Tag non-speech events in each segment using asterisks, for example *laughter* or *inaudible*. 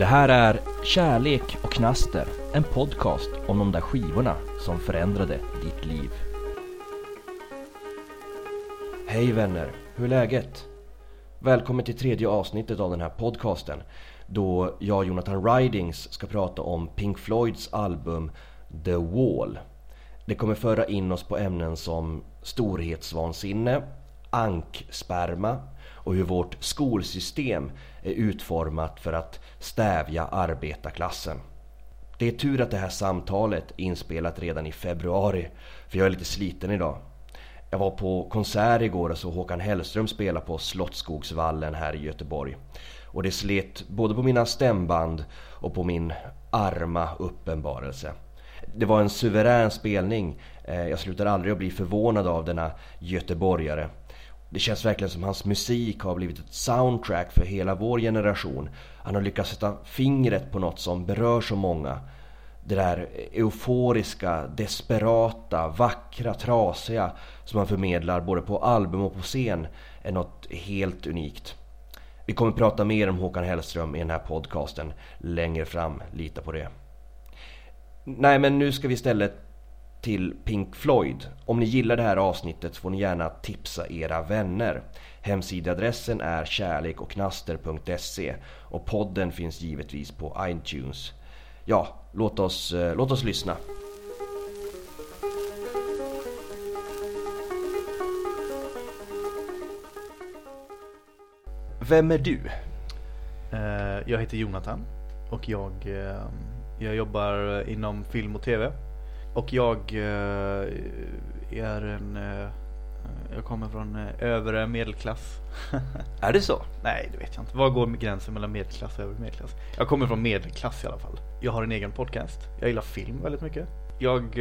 Det här är Kärlek och knaster, en podcast om de där skivorna som förändrade ditt liv. Hej vänner, hur är läget? Välkommen till tredje avsnittet av den här podcasten då jag och Jonathan Ridings ska prata om Pink Floyds album The Wall. Det kommer föra in oss på ämnen som storhetsvansinne, anksperma och hur vårt skolsystem är utformat för att stävja arbetarklassen. Det är tur att det här samtalet är inspelat redan i februari, för jag är lite sliten idag. Jag var på konsert igår och såg Håkan Hellström spela på Slottsskogsvallen här i Göteborg. Och det slet både på mina stämband och på min arma uppenbarelse. Det var en suverän spelning. Eh, jag slutar aldrig att bli förvånad av denna göteborgare. Det känns verkligen som hans musik har blivit ett soundtrack för hela vår generation. Han har lyckats sätta fingret på något som berör så många. Det där euforiska, desperata, vackra, trasiga som han förmedlar både på album och på scen är något helt unikt. Vi kommer prata mer om Håkan Hellström i den här podcasten längre fram, lita på det. Nej men nu ska vi istället till Pink Floyd. Om ni gillar det här avsnittet får ni gärna tipsa era vänner. Hemsidadressen är kärlekochknaster.se och podden finns givetvis på iTunes. Ja, låt oss, eh, låt oss lyssna. Vem är du? Eh, jag heter Jonathan och jag, eh, jag jobbar inom film och tv. Och jag eh, är en... eh, Jag kommer från eh, övre medelklass. *laughs* Är det så? Nej, det vet jag inte. Var går gränsen mellan medelklass och övre medelklass? Jag kommer från medelklass i alla fall. Jag har en egen podcast. Jag gillar film väldigt mycket. Jag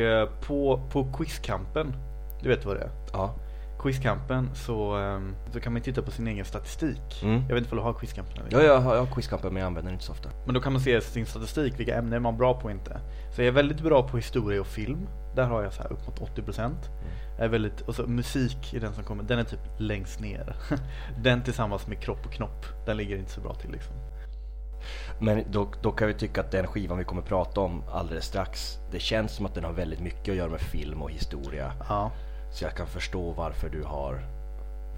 på, på Quizkampen, du vet vad det är? Ja. Quizkampen så, ehm, så kan man titta på sin egen statistik. Mm. Jag vet inte om du har Quizkampen? eller? Ja, jag har, jag har quizkampen men jag använder den inte så ofta. Men då kan man se sin statistik, vilka ämnen är man bra på och inte. Så jag är väldigt bra på historia och film. Där har jag så här upp mot 80%. Jag är väldigt, och så musik är den som kommer, den är typ längst ner. *laughs* Den tillsammans med kropp och knopp, den ligger inte så bra till liksom. Men då, då kan vi tycka att den skivan vi kommer prata om alldeles strax, det känns som att den har väldigt mycket att göra med film och historia. Ja. Så jag kan förstå varför du har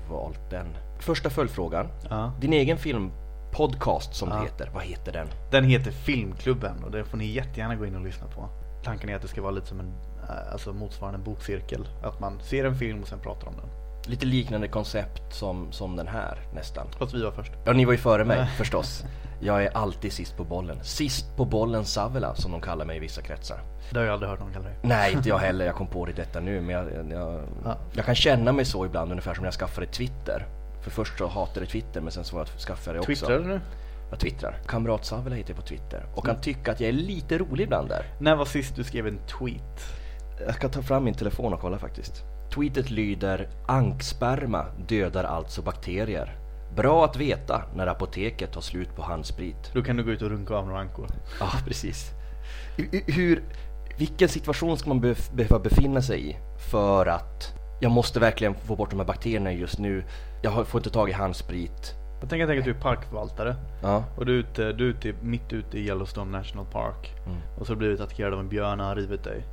valt den. Första följdfrågan. ja. Din egen filmpodcast som Ja. det heter, vad heter den? Den heter Filmklubben och det får ni jättegärna gå in och lyssna på. Tanken är att det ska vara lite som en, eh, alltså motsvarande en bokcirkel. Att man ser en film och sen pratar om den. Lite liknande koncept som, som den här nästan. Fast vi var först. Ja, ni var ju före mig förstås. *laughs* Jag är alltid sist på bollen. Sist på bollen Savela som de kallar mig i vissa kretsar. Det har jag aldrig hört någon kalla det. Nej, inte jag *laughs* heller. Jag kom på det detta nu. Men jag, jag, Ja. jag kan känna mig så ibland, ungefär som när jag skaffade Twitter. För först så hatade jag Twitter, men sen så skaffade jag också. Twittrar du nu? Jag twittrar. Kamrat Savela heter jag på Twitter. Och kan tycka att jag är lite rolig ibland där. När var sist du skrev en tweet? Jag ska ta fram min telefon och kolla faktiskt. Tweetet lyder Anksperma dödar alltså bakterier. Bra att veta när apoteket tar slut på handsprit. Då kan du gå ut och runka av några ankor. Ja, precis. Hu- Hur, vilken situation ska man behöva befinna sig i för att jag måste verkligen få bort de här bakterierna just nu. Jag har- får inte tag i handsprit. Jag tänker tänka att du är parkförvaltare Ja, och du är, ute, du är ute, mitt ute i Yellowstone National Park Mm. och så blir du attackerad av en björn och har rivit dig.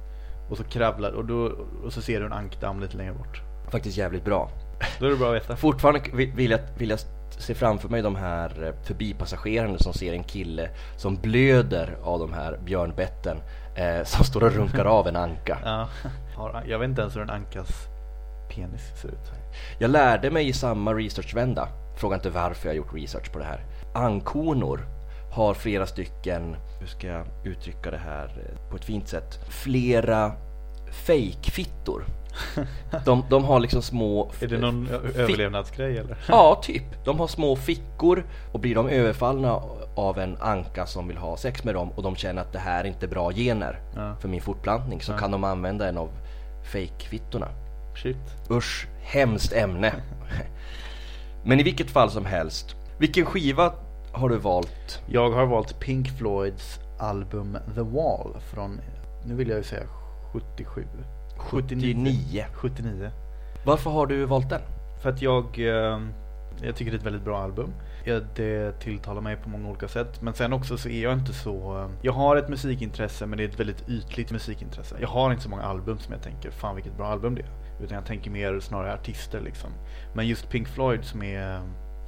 Och så kravlar och, då, och så ser du en ankdamm lite längre bort. faktiskt jävligt bra. Då är det bra att veta. Fortfarande vi- vill jag, vill jag se framför mig de här eh, förbipassagerarna som ser en kille som blöder av de här björnbetten eh, som står och runkar av en anka. *laughs* Ja. Har- Jag vet inte ens hur en ankas penis ser ut. Jag lärde mig i samma researchvända, fråga inte varför jag gjort research på det här. Ankhonor har flera stycken, hur ska jag uttrycka det här eh, på ett fint sätt, flera fake-fittor. *laughs* De, de har liksom små... Är det någon överlevnadsgrej eller? *laughs* Ja, typ. De har små fickor och blir de överfallna av en anka som vill ha sex med dem och de känner att det här är inte bra gener Ja. för min fortplantning så Ja. kan de använda en av fake-fittorna. Shit. Usch, hemskt ämne. Men i vilket fall som helst, vilken skiva har du valt? Jag har valt Pink Floyds album The Wall från, nu vill jag ju säga 77. 79. 79. Varför har du valt den? För att jag, eh, jag tycker det är ett väldigt bra album. Det tilltalar mig på många olika sätt. Men sen också så är jag inte så... eh, Jag har ett musikintresse men det är ett väldigt ytligt musikintresse. Jag har inte så många album som jag tänker, fan vilket bra album det är. Utan jag tänker mer snarare artister liksom. Men just Pink Floyd som är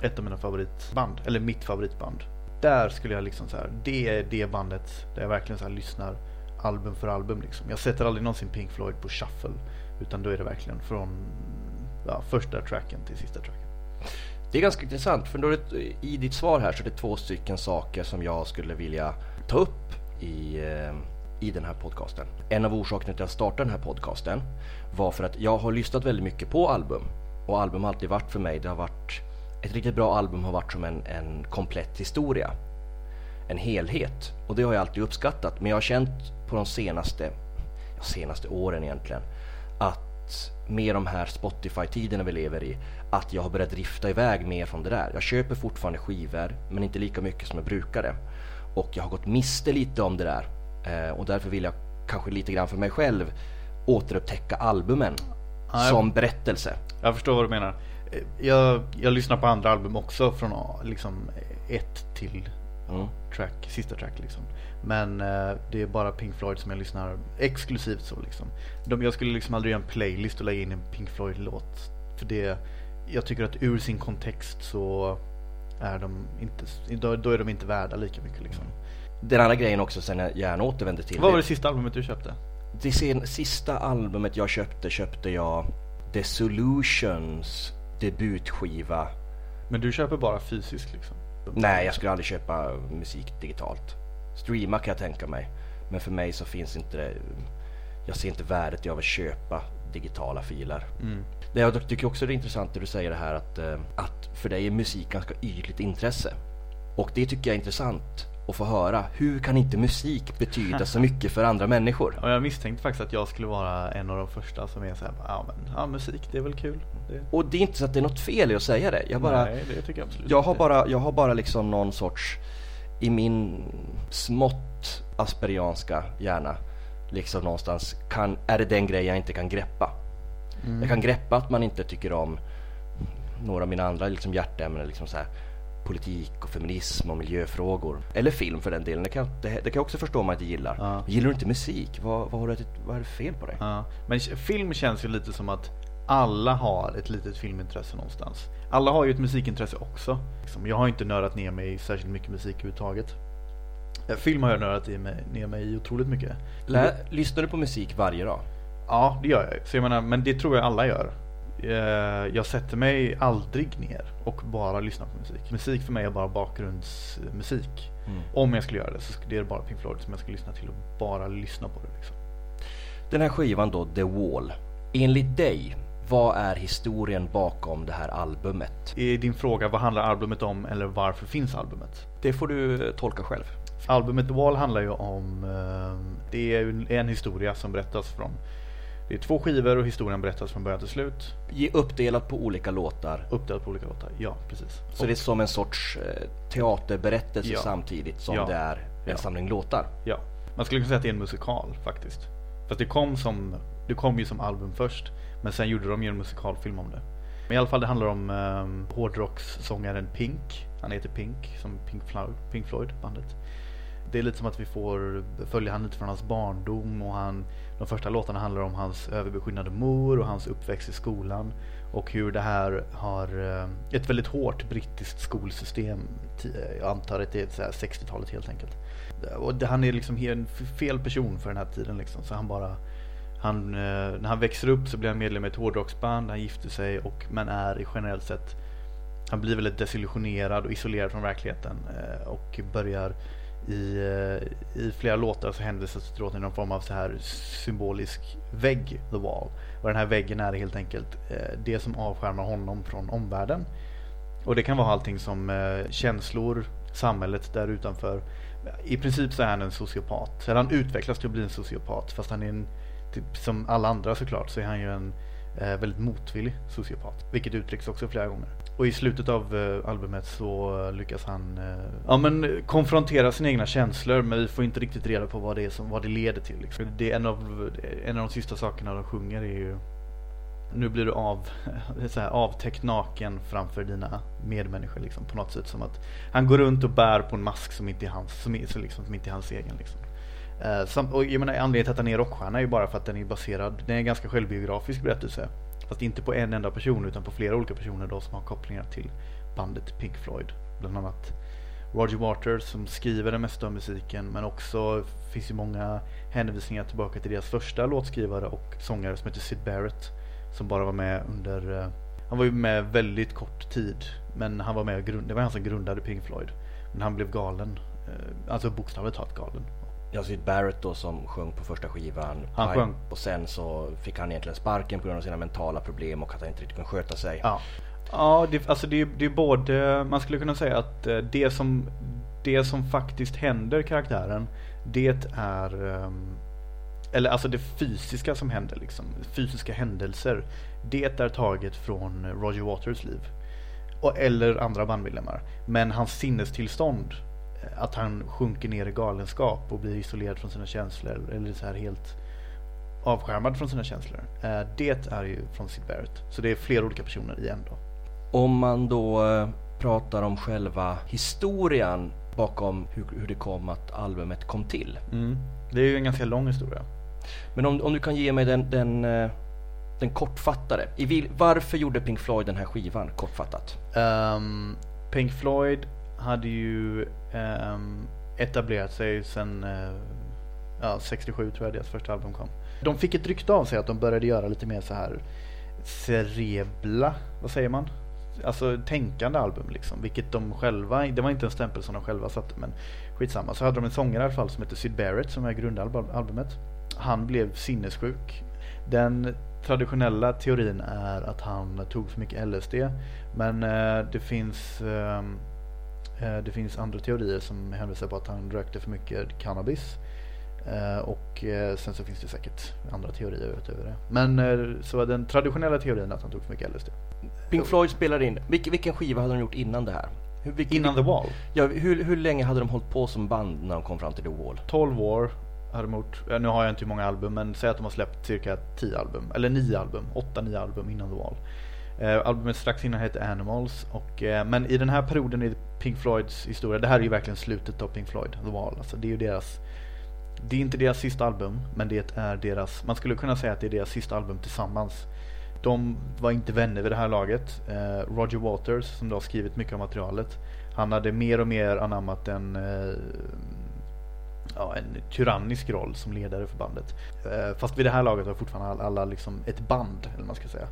ett av mina favoritband, eller mitt favoritband. Där skulle jag liksom så här, det är det bandet där jag verkligen så här lyssnar album för album liksom. Jag sätter aldrig någonsin Pink Floyd på shuffle. Utan då är det verkligen från ja, första tracken till sista tracken. Det är ganska intressant för då är det, i ditt svar här så är det två stycken saker som jag skulle vilja ta upp i, eh, i den här podcasten. En av orsakerna till att jag startade den här podcasten var för att jag har lyssnat väldigt mycket på album och album har alltid varit för mig, det har varit ett riktigt bra album har varit som en, en komplett historia. En helhet och det har jag alltid uppskattat men jag har känt på de senaste, senaste åren egentligen att med de här Spotify-tiderna vi lever i att jag har börjat drifta iväg mer från det där. Jag köper fortfarande skivor men inte lika mycket som jag brukade. Och jag har gått miste lite om det där. Eh, och därför vill jag kanske lite grann för mig själv återupptäcka albumen Ja, jag- som berättelse. Jag förstår vad du menar. Eh, Jag, jag lyssnar på andra album också från liksom ett till Mm. track, sista track liksom. Men eh, det är bara Pink Floyd som jag lyssnar exklusivt så liksom. De, jag skulle liksom aldrig göra en playlist och lägga in en Pink Floyd-låt. För det, jag tycker att ur sin kontext så är de inte, då, då är de inte värda lika mycket liksom. Den andra grejen också sen jag gärna återvänder till. Vad var det sista albumet du köpte? det sen, sista albumet jag köpte köpte jag The Solutions debutskiva. Men du köper bara fysiskt liksom? Nej, jag skulle aldrig köpa musik digitalt. Streama kan jag tänka mig. Men för mig så finns inte det. Jag ser inte värdet i att köpa digitala filer. Mm. Det jag tycker också är intressant det du säger det här att, eh, att för dig är musik ganska ytligt intresse. Och det tycker jag är intressant att få höra. Hur kan inte musik betyda så mycket för andra människor? Och jag misstänkte faktiskt att jag skulle vara en av de första som är såhär, ja men ja, musik det är väl kul. Det... Och det är inte så att det är något fel i att säga det. Jag bara, Nej, det tycker jag absolut jag har bara, jag har bara liksom någon sorts, i min smått asperianska hjärna, liksom någonstans, kan, är det den grej jag inte kan greppa. Mm. Jag kan greppa att man inte tycker om några av mina andra liksom hjärteämnen, liksom så här, politik och feminism och miljöfrågor. Eller film för den delen, det kan, det, det kan jag också förstå om man inte gillar. Ja. Gillar du inte musik? Vad, vad, har du, vad är det fel på dig? Ja. Men film känns ju lite som att alla har ett litet filmintresse någonstans. Alla har ju ett musikintresse också. Liksom, Jag har inte nördat ner mig i särskilt mycket musik överhuvudtaget. Eh, Film har jag nördat ner mig i otroligt mycket. Lä, lyssnar du på musik varje dag? Ja, det gör jag. Så jag menar, men det tror jag alla gör. Eh, Jag sätter mig aldrig ner och bara lyssnar på musik. Musik för mig är bara bakgrundsmusik. Mm. Om jag skulle göra det så skulle det är bara Pink Floyd som jag skulle lyssna till och bara lyssna på det. Liksom. Den här skivan då, The Wall. Enligt dig, vad är historien bakom det här albumet? Är din fråga vad handlar albumet om eller varför finns albumet? Det får du eh, tolka själv. Albumet The Wall handlar ju om, eh, det är en historia som berättas från, det är två skivor och historien berättas från början till slut. Uppdelat på olika låtar. Uppdelat på olika låtar, ja precis. Så det är som en sorts eh, teaterberättelse Ja. samtidigt som Ja. det är en Ja. samling låtar. Ja, man skulle kunna säga att det är en musikal faktiskt. Fast det kom som, det kom ju som album först, men sen gjorde de ju en musikalfilm om det. Men i alla fall det handlar om um, hårdrockssångaren Pink. Han heter Pink, som Pink Floyd, Pink Floyd bandet. Det är lite som att vi får följa han lite från hans barndom och han, de första låtarna handlar om hans överbeskyddande mor och hans uppväxt i skolan. Och hur det här har eh, ett väldigt hårt brittiskt skolsystem. Eh, jag antar att det är 60-talet helt enkelt. Och det, han är liksom en fel person för den här tiden liksom. Så han bara han, eh, när han växer upp så blir han medlem i ett hårdrocksband, han gifter sig och men är i generellt sett han blir väldigt desillusionerad och isolerad från verkligheten och börjar i, eh, i flera låtar så hänvisas det till någon form av så här symbolisk vägg, the wall. Och den här väggen är helt enkelt eh, det som avskärmar honom från omvärlden. Och det kan vara allting som eh, känslor, samhället där utanför. I princip så är han en sociopat. Eller han utvecklas till att bli en sociopat fast han är en, typ, som alla andra såklart, så är han ju en väldigt motvillig sociopat. Vilket uttrycks också flera gånger. Och i slutet av eh, albumet så lyckas han eh, ja, men, konfrontera sina egna känslor men vi får inte riktigt reda på vad det, är som, vad det leder till. Liksom. Det är en av, en av de sista sakerna de sjunger är ju nu blir du av, *laughs* så här, avtäckt naken framför dina medmänniskor liksom, på något sätt. Som att han går runt och bär på en mask som inte är hans, som, är, så liksom, som inte är hans egen. Liksom. Eh, uh, som, och jag menar, anledningen till att han är rockstjärna är ju bara för att den är baserad, den är en ganska självbiografisk berättelse. Fast inte på en enda person utan på flera olika personer då som har kopplingar till bandet Pink Floyd. Bland annat Roger Waters som skriver det mesta av musiken men också finns ju många hänvisningar tillbaka till deras första låtskrivare och sångare som heter Sid Barrett som bara var med under, eh, han var ju med väldigt kort tid men han var med och grund, det var han som grundade Pink Floyd. Men han blev galen, eh, alltså bokstavligt talat galen. Ja, Sid Barrett då som sjöng på första skivan. Han Pipe, sjöng. Och sen så fick han egentligen sparken på grund av sina mentala problem och att han inte riktigt kunde sköta sig. Ja, ja det, alltså det, det är både, man skulle kunna säga att eh, det som, det som faktiskt händer karaktären, det är um, eller alltså det fysiska som händer liksom, fysiska händelser. Det är taget från Roger Waters liv. Och, eller andra bandmedlemmar. Men hans sinnestillstånd, att han sjunker ner i galenskap och blir isolerad från sina känslor, eller så här helt avskärmad från sina känslor. Eh, det är ju från Sid Barrett. Så det är flera olika personer i en då. Om man då eh, pratar om själva historien bakom hur, hur det kom att albumet kom till. Mm. Det är ju en ganska lång historia. Men om, om du kan ge mig den, den, eh, den kortfattade. I varför gjorde Pink Floyd den här skivan kortfattat? Um, Pink Floyd hade ju um, etablerat sig sen uh, ja, 67 tror jag deras första album kom. De fick ett rykte av sig att de började göra lite mer så här cerebla, vad säger man? Alltså tänkande album liksom, vilket de själva, det var inte en stämpel som de själva satte men skitsamma. Så hade de en sångare i alla fall som heter Syd Barrett som är grundalbumet. Han blev sinnessjuk. Den traditionella teorin är att han tog för mycket LSD men eh, det finns eh, det finns andra teorier som hänvisar på att han rökte för mycket cannabis. Uh, och uh, sen så finns det säkert andra teorier utöver det. Men så den traditionella teorin att han tog för mycket LSD. Pink Floyd spelade in, vilken, vilken skiva hade de gjort innan det här? Hur, vilken, Innan The Wall? Ja, hur, hur länge hade de hållit på som band när de kom fram till The Wall? 12 år hade de gjort. Nu har jag inte hur många album men säg att de har släppt cirka 10 album. Eller 9 album. 8-9 album innan The Wall. Eh, albumet strax innan hette Animals. Och, eh, men i den här perioden i Pink Floyds historia, det här är ju verkligen slutet av Pink Floyd, The Wall. Alltså det är ju deras det är inte deras sista album, men det är deras, man skulle kunna säga att det är deras sista album tillsammans. De var inte vänner vid det här laget. Eh, Roger Waters, som då har skrivit mycket av materialet, han hade mer och mer anammat en, eh, ja, en tyrannisk roll som ledare för bandet. Eh, fast vid det här laget var fortfarande alla, alla liksom ett band, eller man ska säga.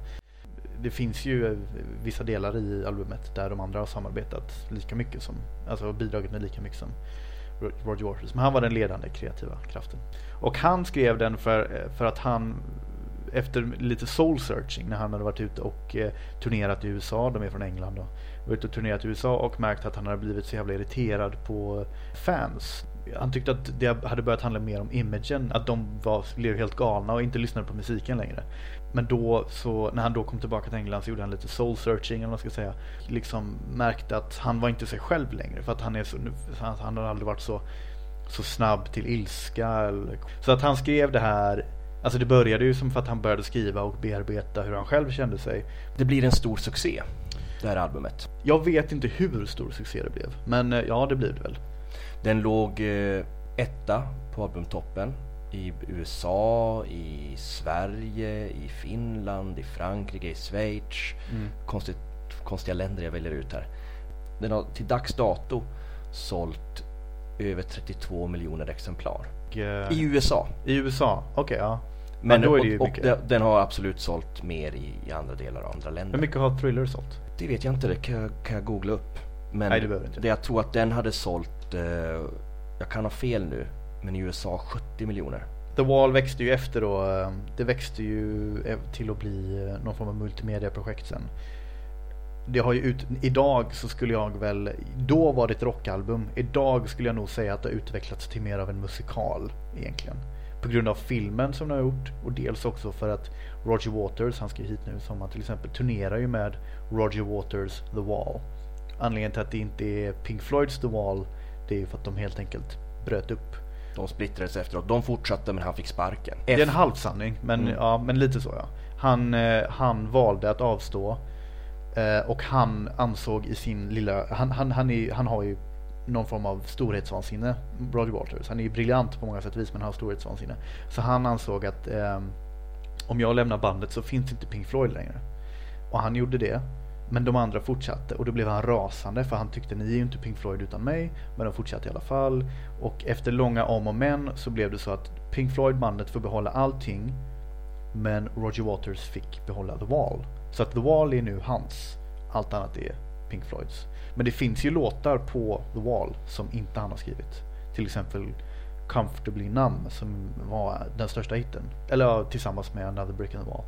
Det finns ju vissa delar i albumet där de andra har samarbetat lika mycket som, alltså bidragit med lika mycket som Roger Waters. Men han var den ledande kreativa kraften. Och han skrev den för, för att han efter lite soul searching när han hade varit ute och eh, turnerat i USA, de är från England då, var ute och turnerat i USA och märkt att han hade blivit så jävla irriterad på fans. Han tyckte att det hade börjat handla mer om imagen, att de var, blev helt galna och inte lyssnade på musiken längre. Men då så, när han då kom tillbaka till England så gjorde han lite soul searching eller vad man ska säga. Liksom märkte att han var inte sig själv längre för att han är så, han har aldrig varit så, så snabb till ilska. Eller, så att han skrev det här Alltså det började ju som för att han började skriva och bearbeta hur han själv kände sig. Det blir en stor succé, det här albumet. Jag vet inte hur stor succé det blev, men ja det blir det väl. Den låg eh, etta på albumtoppen i USA, i Sverige, i Finland, i Frankrike, i Schweiz. Mm. Konstigt, konstiga länder jag väljer ut här. Den har till dags dato sålt över 32 miljoner exemplar. Och, eh, I USA. I USA, okej okay, ja. Men, ju och, och mycket. de- den har absolut sålt mer i, i andra delar av andra länder. Hur mycket har Thriller sålt? Det vet jag inte, det kan jag, kan jag googla upp. Men Nej, det behöver inte. det jag tror att den hade sålt, eh, jag kan ha fel nu, men i USA 70 miljoner. The Wall växte ju efter då. Eh, det växte ju eh, till att bli eh, någon form av multimediaprojekt sen. Det har ju ut, idag så skulle jag väl, då var det ett rockalbum. Idag skulle jag nog säga att det har utvecklats till mer av en musikal egentligen. På grund av filmen som den har gjort och dels också för att Roger Waters, han ska ju hit nu i sommar till exempel, turnerar ju med Roger Waters The Wall. Anledningen till att det inte är Pink Floyds The Wall, det är ju för att de helt enkelt bröt upp de splittrades efteråt. De fortsatte men han fick sparken. Det är en halvsanning, men, Mm. ja, men lite så ja. Han, eh, han valde att avstå. Eh, och han ansåg i sin lilla, han, han, han, är, han har ju någon form av storhetsvansinne, Roger Waters. Han är ju briljant på många sätt och vis men har storhetsvansinne. Så han ansåg att eh, om jag lämnar bandet så finns inte Pink Floyd längre. Och han gjorde det. Men de andra fortsatte och då blev han rasande för han tyckte ni är ju inte Pink Floyd utan mig. Men de fortsatte i alla fall. Och efter långa om och men så blev det så att Pink Floyd bandet får behålla allting. Men Roger Waters fick behålla The Wall. Så att The Wall är nu hans. Allt annat är Pink Floyds. Men det finns ju låtar på The Wall som inte han har skrivit. Till exempel Comfortably Numb som var den största hitten. Eller ja, tillsammans med Another Brick in the Wall.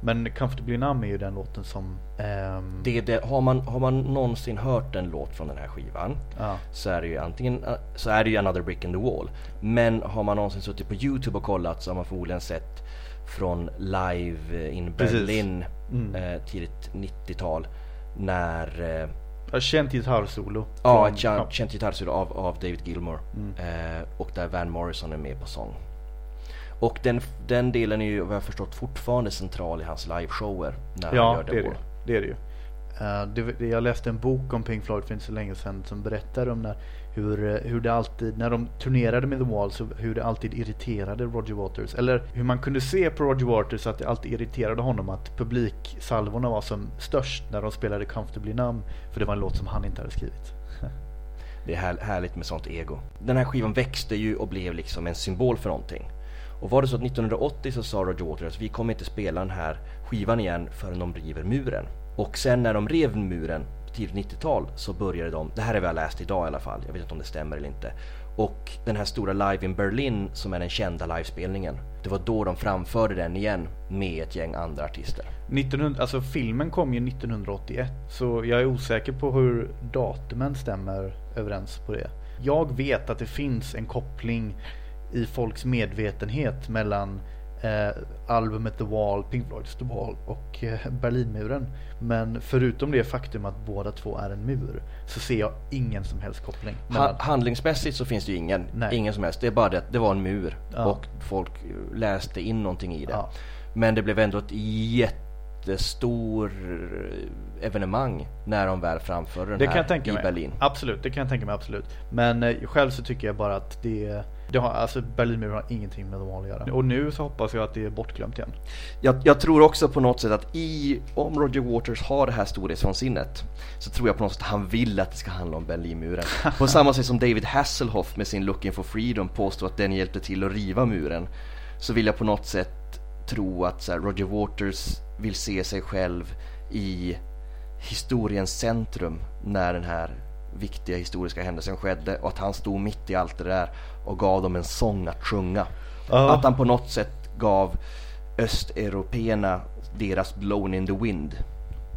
Men Comfortably Numb är ju den låten som... ehm, Det, det, har, man, har man någonsin hört en låt från den här skivan ja. så är det ju antingen eh, så är det ju Another Brick in the Wall. Men har man någonsin suttit på Youtube och kollat så har man förmodligen sett från live in Precis. Berlin Mm. eh, tidigt 90-tal när eh, Ja, Känt gitarrsolo. Ja, ett känt, gitarrsolo av, av David Gilmour. Mm. Eh, och där Van Morrison är med på sång. Och den, den delen är ju vad jag har förstått fortfarande central i hans liveshower. När han Ja, gör det är det, det är det ju. Eh, det, jag läste en bok om Pink Floyd för inte så länge sedan som berättar om när, hur, eh, hur det alltid, när de turnerade med The Wall, så hur det alltid irriterade Roger Waters. Eller hur man kunde se på Roger Waters att det alltid irriterade honom att publiksalvorna var som störst när de spelade Comfortably Numb. För det var en låt som han inte hade skrivit. *laughs* Det är här, härligt med sånt ego. Den här skivan växte ju och blev liksom en symbol för någonting. Och var det så att 1980 så sa Roger Waters vi kommer inte spela den här skivan igen förrän de river muren. Och sen när de rev muren, tidigt 90-tal, så började de, det här är vad jag läst idag i alla fall, jag vet inte om det stämmer eller inte. Och den här stora Live in Berlin som är den kända livespelningen, det var då de framförde den igen med ett gäng andra artister. 1900, alltså filmen kom ju 1981 så jag är osäker på hur datumen stämmer överens på det. Jag vet att det finns en koppling i folks medvetenhet mellan eh, albumet The Wall, Pink Floyds The Wall och eh, Berlinmuren. Men förutom det faktum att båda två är en mur så ser jag ingen som helst koppling. Ha, handlingsmässigt så finns det ju ingen, Nej. ingen som helst. Det är bara det att det var en mur Ja. och folk läste in någonting i det. Ja. Men det blev ändå ett jättestor evenemang när de väl framförde den Det här i mig. Berlin. Absolut, det kan jag tänka mig absolut. Men eh, själv så tycker jag bara att det, det har, alltså Berlinmuren har ingenting med The Wall att göra. Och nu så hoppas jag att det är bortglömt igen. Jag, jag tror också på något sätt att i, om Roger Waters har det här storhetsvansinnet så tror jag på något sätt att han vill att det ska handla om Berlinmuren. *laughs* På samma sätt som David Hasselhoff med sin Looking for Freedom påstår att den hjälpte till att riva muren. Så vill jag på något sätt tro att så här, Roger Waters vill se sig själv i historiens centrum när den här viktiga historiska händelsen skedde och att han stod mitt i allt det där och gav dem en sång att sjunga. Ja. Att han på något sätt gav östeuropeerna deras Blown in the Wind.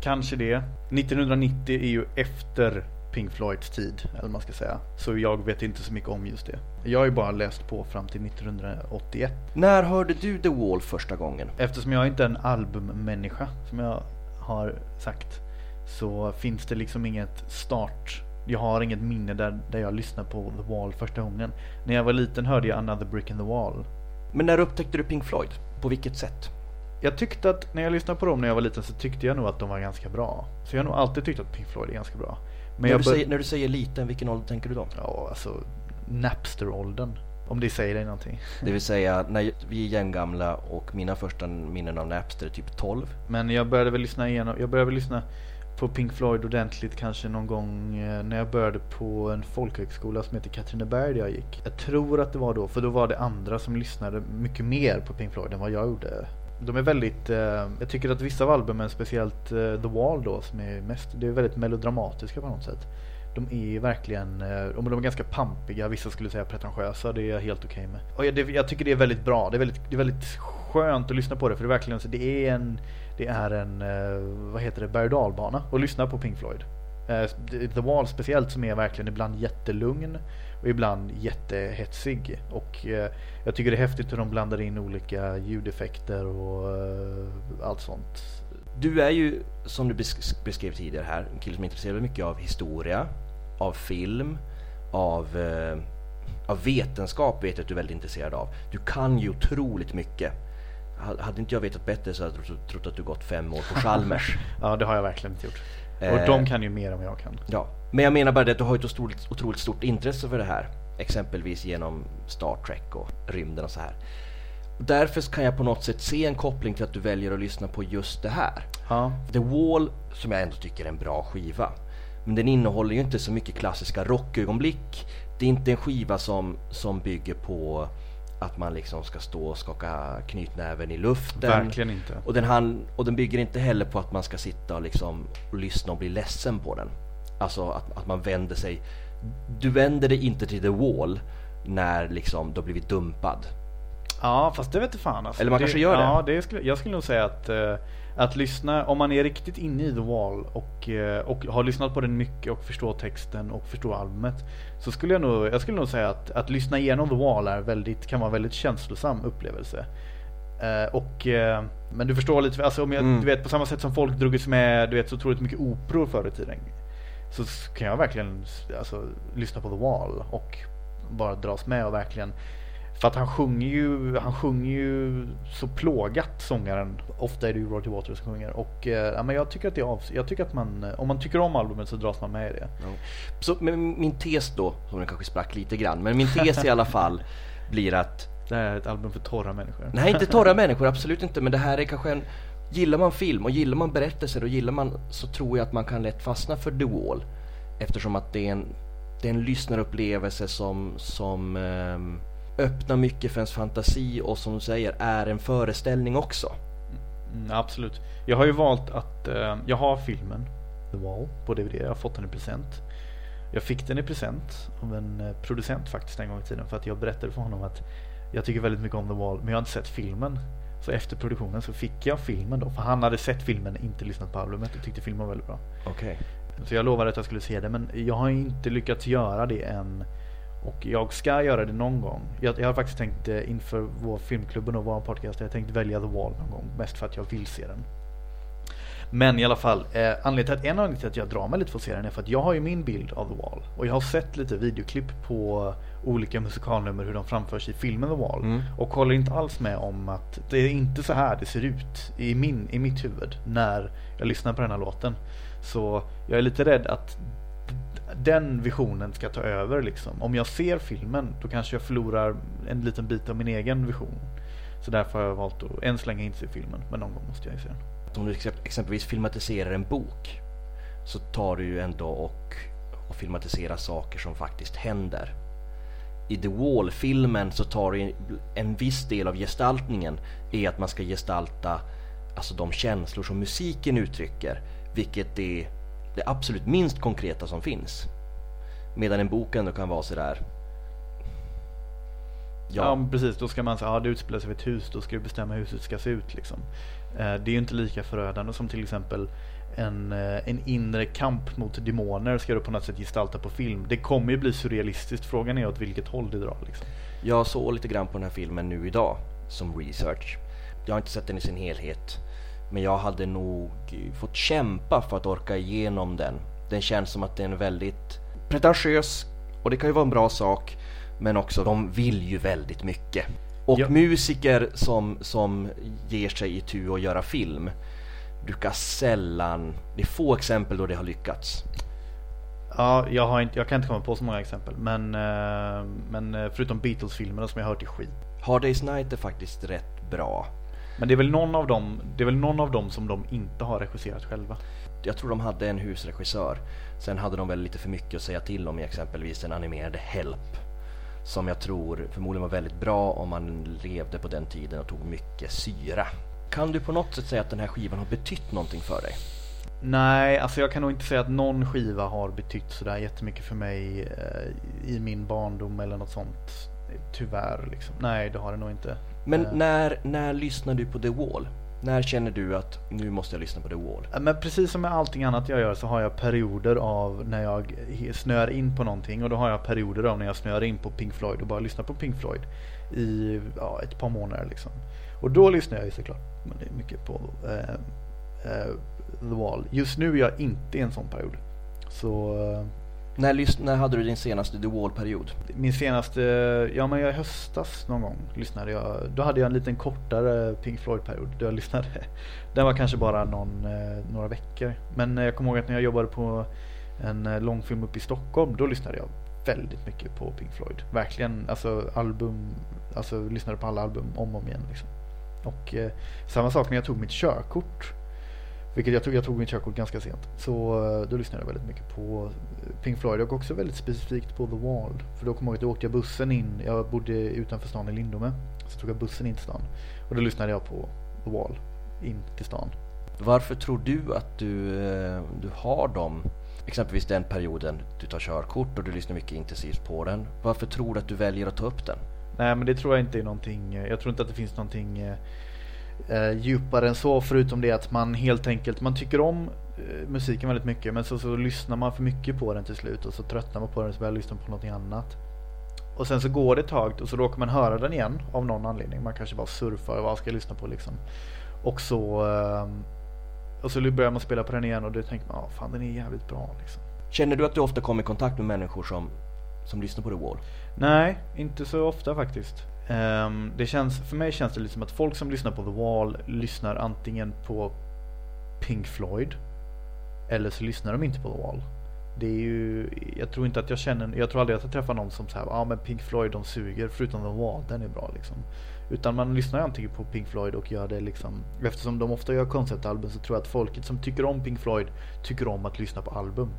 Kanske det. 1990 är ju efter Pink Floyds tid, eller vad man ska säga. Så jag vet inte så mycket om just det. Jag har ju bara läst på fram till 1981. När hörde du The Wall första gången? Eftersom jag inte är en albummänniska, som jag har sagt, så finns det liksom inget start. Jag har inget minne där, där jag lyssnade på The Wall första gången. När jag var liten hörde jag Another Brick in the Wall. Men när upptäckte du Pink Floyd? På vilket sätt? Jag tyckte att när jag lyssnade på dem när jag var liten så tyckte jag nog att de var ganska bra. Så jag har nog alltid tyckt att Pink Floyd är ganska bra. Men när, jag du säger, när du säger liten, vilken ålder tänker du då? Ja, alltså Napster-åldern. Om det säger dig någonting. *laughs* Det vill säga, när vi är jämngamla och mina första minnen av Napster är typ 12. Men jag började väl lyssna igenom, jag började väl lyssna på Pink Floyd ordentligt kanske någon gång eh, när jag började på en folkhögskola som heter Katrineberg där jag gick. Jag tror att det var då, för då var det andra som lyssnade mycket mer på Pink Floyd än vad jag gjorde. De är väldigt, eh, jag tycker att vissa av albumen, speciellt eh, The Wall då som är mest, det är väldigt melodramatiska på något sätt. De är verkligen, eh, de är ganska pampiga, vissa skulle säga pretentiösa, det är jag helt okej med. Och jag, det, jag tycker det är väldigt bra, det är väldigt, det är väldigt skönt att lyssna på det för det är verkligen, så det är en, det är en, eh, vad heter det, berg och dalbana att lyssna på Pink Floyd. Eh, The Wall speciellt som är verkligen ibland jättelugn och ibland jättehetsig. Och eh, jag tycker det är häftigt hur de blandar in olika ljudeffekter och allt sånt. Du är ju, som du beskrev tidigare här, en kille som är intresserad mycket av historia, av film, av, av vetenskap vet jag att du är väldigt intresserad av. Du kan ju otroligt mycket hade inte jag vetat bättre så hade jag trott att du gått fem år på Chalmers. *laughs* ja, det har jag verkligen inte gjort. Och de kan ju mer än vad jag kan. Ja, men jag menar bara det att du har ett otroligt, otroligt stort intresse för det här. Exempelvis genom Star Trek och rymden och så här. Därför kan jag på något sätt se en koppling till att du väljer att lyssna på just det här. Ja. The Wall, som jag ändå tycker är en bra skiva. Men den innehåller ju inte så mycket klassiska rockögonblick. Det är inte en skiva som, som bygger på att man liksom ska stå och skaka knytnäven i luften. Verkligen inte. Och den, han, och den bygger inte heller på att man ska sitta och, liksom, och lyssna och bli ledsen på den. Alltså att, att man vänder sig. Du vänder dig inte till The Wall när liksom du har blivit dumpad. Ja, fast det vet inte fan. Alltså. Eller man det, kanske gör det. Ja, det skulle, jag skulle nog säga att, uh, att lyssna, om man är riktigt inne i The Wall och, uh, och har lyssnat på den mycket och förstår texten och förstår albumet. Så skulle jag nog, jag skulle nog säga att, att lyssna igenom The Wall är väldigt, kan vara en väldigt känslosam upplevelse. Uh, och, men du förstår lite, alltså om jag, mm. du vet på samma sätt som folk drogs med du vet, så otroligt mycket operor förr i tiden. Så kan jag verkligen alltså, lyssna på The Wall och bara dras med och verkligen för att han sjunger ju, han sjunger ju så plågat sångaren. Ofta är det ju Roger Waters som sjunger. Och eh, ja, men jag tycker att det är jag tycker att man, om man tycker om albumet så dras man med i det. Ja. Så men min tes då, som den kanske sprack lite grann, men min tes i alla fall *laughs* blir att det här är ett album för torra människor. Nej, inte torra *laughs* människor, absolut inte. Men det här är kanske en... Gillar man film och gillar man berättelser och gillar man så tror jag att man kan lätt fastna för The Wall. Eftersom att det är en, det är en lyssnarupplevelse som, som um, öppnar mycket för ens fantasi och som du säger är en föreställning också. Mm, absolut. Jag har ju valt att, uh, jag har filmen The Wall på DVD, jag har fått den i present. Jag fick den i present av en uh, producent faktiskt en gång i tiden för att jag berättade för honom att jag tycker väldigt mycket om The Wall men jag har inte sett filmen. Så efter produktionen så fick jag filmen då, för han hade sett filmen, inte lyssnat på albumet och tyckte filmen var väldigt bra. Okej. Okay. Så jag lovade att jag skulle se det men jag har inte lyckats göra det än. Och jag ska göra det någon gång. Jag, jag har faktiskt tänkt eh, inför vår filmklubben och vår podcast, jag har tänkt välja The Wall någon gång. Mest för att jag vill se den. Men i alla fall, eh, anledningen till att, en anledning till att jag drar mig lite för att se den är för att jag har ju min bild av The Wall. Och jag har sett lite videoklipp på olika musikalnummer, hur de framförs i filmen The Wall. Mm. Och håller inte alls med om att det är inte så här det ser ut i, min, i mitt huvud när jag lyssnar på den här låten. Så jag är lite rädd att den visionen ska ta över liksom. Om jag ser filmen då kanske jag förlorar en liten bit av min egen vision. Så därför har jag valt att än så länge inte se filmen, men någon gång måste jag ju se den. Om du exempelvis filmatiserar en bok så tar du ju ändå och, och filmatiserar saker som faktiskt händer. I The Wall-filmen så tar du en viss del av gestaltningen är att man ska gestalta alltså de känslor som musiken uttrycker, vilket är det absolut minst konkreta som finns. Medan en bok ändå kan vara sådär Ja. ja precis, då ska man säga, ja det utspelar sig vid ett hus, då ska du bestämma hur huset ska se ut liksom. Eh, det är ju inte lika förödande som till exempel en, eh, en inre kamp mot demoner ska du på något sätt gestalta på film. Det kommer ju bli surrealistiskt, frågan är åt vilket håll det drar liksom. Jag såg lite grann på den här filmen nu idag som research. Jag har inte sett den i sin helhet. Men jag hade nog fått kämpa för att orka igenom den. Den känns som att den är väldigt pretentiös och det kan ju vara en bra sak. Men också, de vill ju väldigt mycket. Och ja. musiker som, som ger sig i tu att göra film brukar sällan, det är få exempel då det har lyckats. Ja, jag, har inte, jag kan inte komma på så många exempel. Men, eh, men eh, förutom Beatles-filmerna som jag hört är skit. Hard Day's Night är faktiskt rätt bra. Men det är väl någon av dem, det är väl någon av dem som de inte har regisserat själva. Jag tror de hade en husregissör. Sen hade de väl lite för mycket att säga till om i exempelvis den animerade Help. Som jag tror förmodligen var väldigt bra om man levde på den tiden och tog mycket syra. Kan du på något sätt säga att den här skivan har betytt någonting för dig? Nej, alltså jag kan nog inte säga att någon skiva har betytt sådär jättemycket för mig eh, i min barndom eller något sånt. Tyvärr liksom. Nej, det har det nog inte. Men uh, när, när lyssnar du på The Wall? När känner du att nu måste jag lyssna på The Wall? Men precis som med allting annat jag gör så har jag perioder av när jag snöar in på någonting och då har jag perioder av när jag snöar in på Pink Floyd och bara lyssnar på Pink Floyd i ja, ett par månader liksom. Och då lyssnar jag ju såklart mycket på uh, uh, The Wall. Just nu är jag inte i en sån period. Så när, när hade du din senaste The Wall-period? Min senaste, ja men i höstas någon gång lyssnade jag. Då hade jag en liten kortare Pink Floyd-period då jag lyssnade. *laughs* Den var kanske bara någon, eh, några veckor. Men eh, jag kommer ihåg att när jag jobbade på en eh, långfilm uppe i Stockholm, då lyssnade jag väldigt mycket på Pink Floyd. Verkligen, alltså album, alltså lyssnade på alla album om och om igen liksom. Och eh, samma sak när jag tog mitt körkort. Vilket jag tog, jag tog mitt körkort ganska sent. Så eh, då lyssnade jag väldigt mycket på eh, Pink Floyd och också väldigt specifikt på The Wall. För då kommer jag ihåg att då åkte jag bussen in, jag bodde utanför stan i Lindome. Så tog jag bussen in till stan. Och då lyssnade jag på The Wall in till stan. Varför tror du att du, eh, du har dem? Exempelvis den perioden du tar körkort och du lyssnar mycket intensivt på den. Varför tror du att du väljer att ta upp den? Nej men det tror jag inte är någonting, jag tror inte att det finns någonting eh, djupare än så förutom det att man helt enkelt, man tycker om eh, musiken väldigt mycket men så, så lyssnar man för mycket på den till slut och så tröttnar man på den och så börjar lyssna på någonting annat. Och sen så går det ett tag och så råkar man höra den igen av någon anledning. Man kanske bara surfar, vad ska jag lyssna på liksom? Och så, eh, och så börjar man spela på den igen och då tänker man, ja fan den är jävligt bra liksom. Känner du att du ofta kommer i kontakt med människor som, som lyssnar på The Wall? Nej, inte så ofta faktiskt. Ehm, det känns, för mig känns det lite som att folk som lyssnar på The Wall lyssnar antingen på Pink Floyd eller så lyssnar de inte på The Wall. Det är ju, jag tror inte att jag känner, jag tror aldrig att jag träffar någon som säger ja ah, men Pink Floyd de suger förutom The Wall, den är bra liksom. Utan man lyssnar antingen på Pink Floyd och gör det liksom, eftersom de ofta gör konceptalbum så tror jag att folket som tycker om Pink Floyd tycker om att lyssna på album.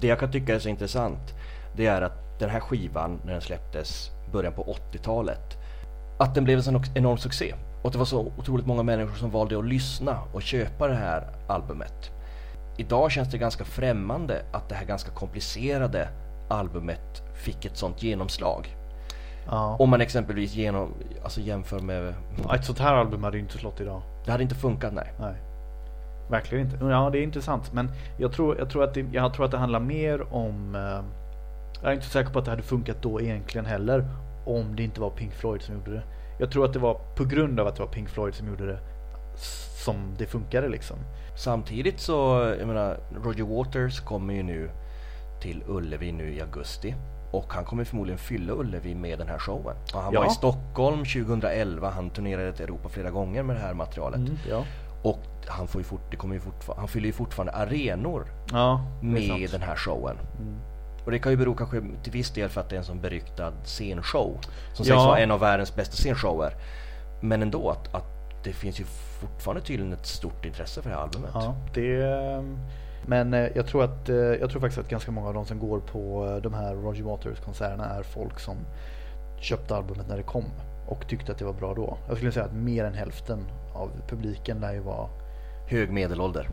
Det jag kan tycka är så intressant det är att den här skivan när den släpptes början på 80-talet att den blev en sån enorm succé och att det var så otroligt många människor som valde att lyssna och köpa det här albumet. Idag känns det ganska främmande att det här ganska komplicerade albumet fick ett sånt genomslag. Ja. Om man exempelvis genom, alltså jämför med... Ett sånt här album hade ju inte slått idag. Det hade inte funkat, nej. Nej. Verkligen inte. Ja, det är intressant. Men jag tror, jag tror, att, det, jag tror att det handlar mer om... Eh, jag är inte säker på att det hade funkat då egentligen heller. Om det inte var Pink Floyd som gjorde det. Jag tror att det var på grund av att det var Pink Floyd som gjorde det som det funkade liksom. Samtidigt så, jag menar, Roger Waters kommer ju nu till Ullevi nu i augusti. Och han kommer förmodligen fylla Ullevi med den här showen. Och han Ja. var i Stockholm 2011, han turnerade ett Europa flera gånger med det här materialet. Mm, ja. Och han, får ju fort, det kommer ju fortfar- han fyller ju fortfarande arenor ja, med sant. den här showen. Mm. Och det kan ju bero kanske till viss del för att det är en sån beryktad scenshow. Som Ja. sägs vara en av världens bästa scenshower. Men ändå att, att det finns ju fortfarande tydligen ett stort intresse för det här albumet. Ja, det... Men eh, jag tror, att, eh, jag tror faktiskt att ganska många av de som går på eh, de här Roger Waters-konserterna är folk som köpte albumet när det kom och tyckte att det var bra då. Jag skulle säga att mer än hälften av publiken lär ju vara, Hög medelålder.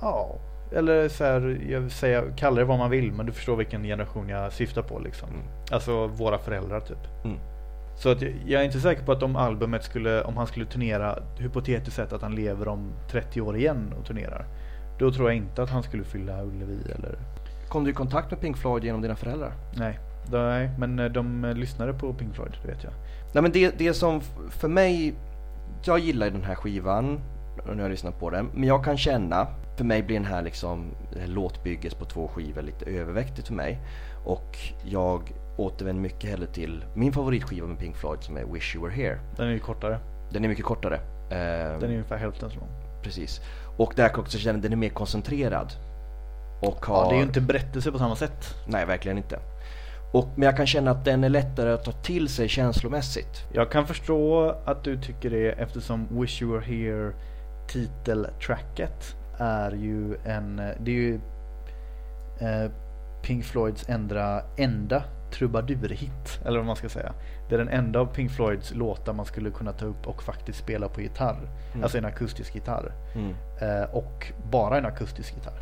ja, eller så här, jag vill säga, kalla det vad man vill, men du förstår vilken generation jag syftar på liksom. Mm. Alltså våra föräldrar typ. Mm. Så att jag, jag är inte säker på att om albumet skulle, om han skulle turnera, hypotetiskt sett att han lever om 30 år igen och turnerar. Då tror jag inte att han skulle fylla Ullevi eller Kom du i kontakt med Pink Floyd genom dina föräldrar? Nej, nej men eh, de eh, lyssnade på Pink Floyd, det vet jag. Nej men det, det som för mig, jag gillar den här skivan när jag lyssnar på den. Men jag kan känna, för mig blir den här liksom det här låtbygget på två skivor lite överväktigt för mig. Och jag återvänder mycket hellre till min favoritskiva med Pink Floyd som är Wish You Were Here. Den är ju kortare. Den är mycket kortare. Eh, Den är ungefär hälften så lång. Precis. Och där kan jag också känna att den är mer koncentrerad. Och har... Ja, det är ju inte berättelse på samma sätt. Nej, verkligen inte. Och, men jag kan känna att den är lättare att ta till sig känslomässigt. Jag kan förstå att du tycker det eftersom Wish You Were Here titeltracket är ju en, det är ju eh, Pink Floyds enda, enda trubadurhit, eller vad man ska säga. Det är den enda av Pink Floyds låtar man skulle kunna ta upp och faktiskt spela på gitarr. Mm. Alltså en akustisk gitarr. Mm. Eh, och bara en akustisk gitarr.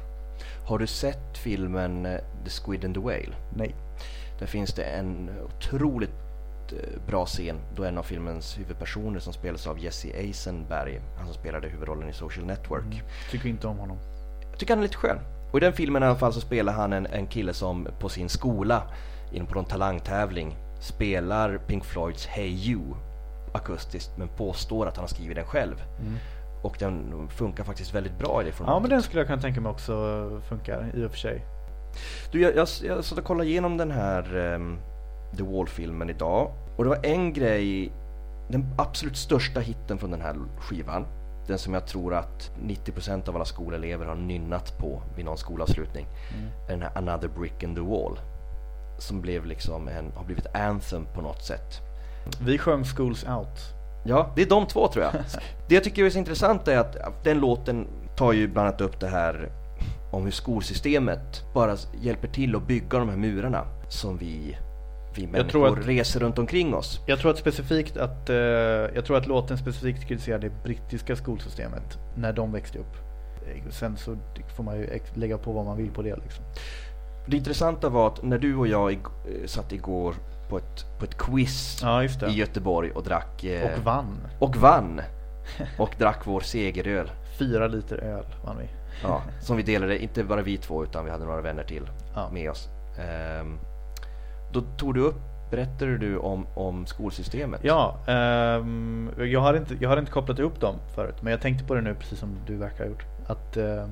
Har du sett filmen eh, The Squid and the Whale? Nej. Där finns det en otroligt eh, bra scen då en av filmens huvudpersoner som spelas av Jesse Eisenberg, han som spelade huvudrollen i Social Network. Mm. Tycker inte om honom. Jag tycker han är lite skön. Och i den filmen i alla fall så spelar han en, en kille som på sin skola, in på någon talangtävling, spelar Pink Floyds Hey You akustiskt men påstår att han har skrivit den själv. Och den funkar faktiskt väldigt bra i det formatet. Ja men den skulle jag kunna tänka mig också funkar i och för sig. Du, jag, jag, jag satt och kollade igenom den här um, The Wall-filmen idag och det var en grej, den absolut största hitten från den här skivan den som jag tror att 90% av alla skolelever har nynnat på vid någon skolavslutning. Mm. Den här Another Brick in the Wall. Som blev liksom en, har blivit anthem på något sätt. Vi sjöng Schools Out. Ja, det är de två tror jag. *laughs* det jag tycker är så intressant är att den låten tar ju bland annat upp det här om hur skolsystemet bara hjälper till att bygga de här murarna som vi vi människor att, reser runt omkring oss. Jag tror att specifikt att, uh, jag tror att låten specifikt kritiserar det brittiska skolsystemet när de växte upp. Sen så får man ju lägga på vad man vill på det liksom. Det intressanta var att när du och jag ig satt igår på ett, på ett quiz ja, i Göteborg och drack... Eh, och vann. Och vann. *laughs* Och drack vår segeröl. Fyra liter öl vann vi. Ja, som vi *laughs* delade, inte bara vi två utan vi hade några vänner till ja. med oss. Um, då tog du upp, berättade du om, om skolsystemet? Ja, um, jag, har inte, jag har inte kopplat ihop dem förut men jag tänkte på det nu precis som du verkar ha gjort. Att uh,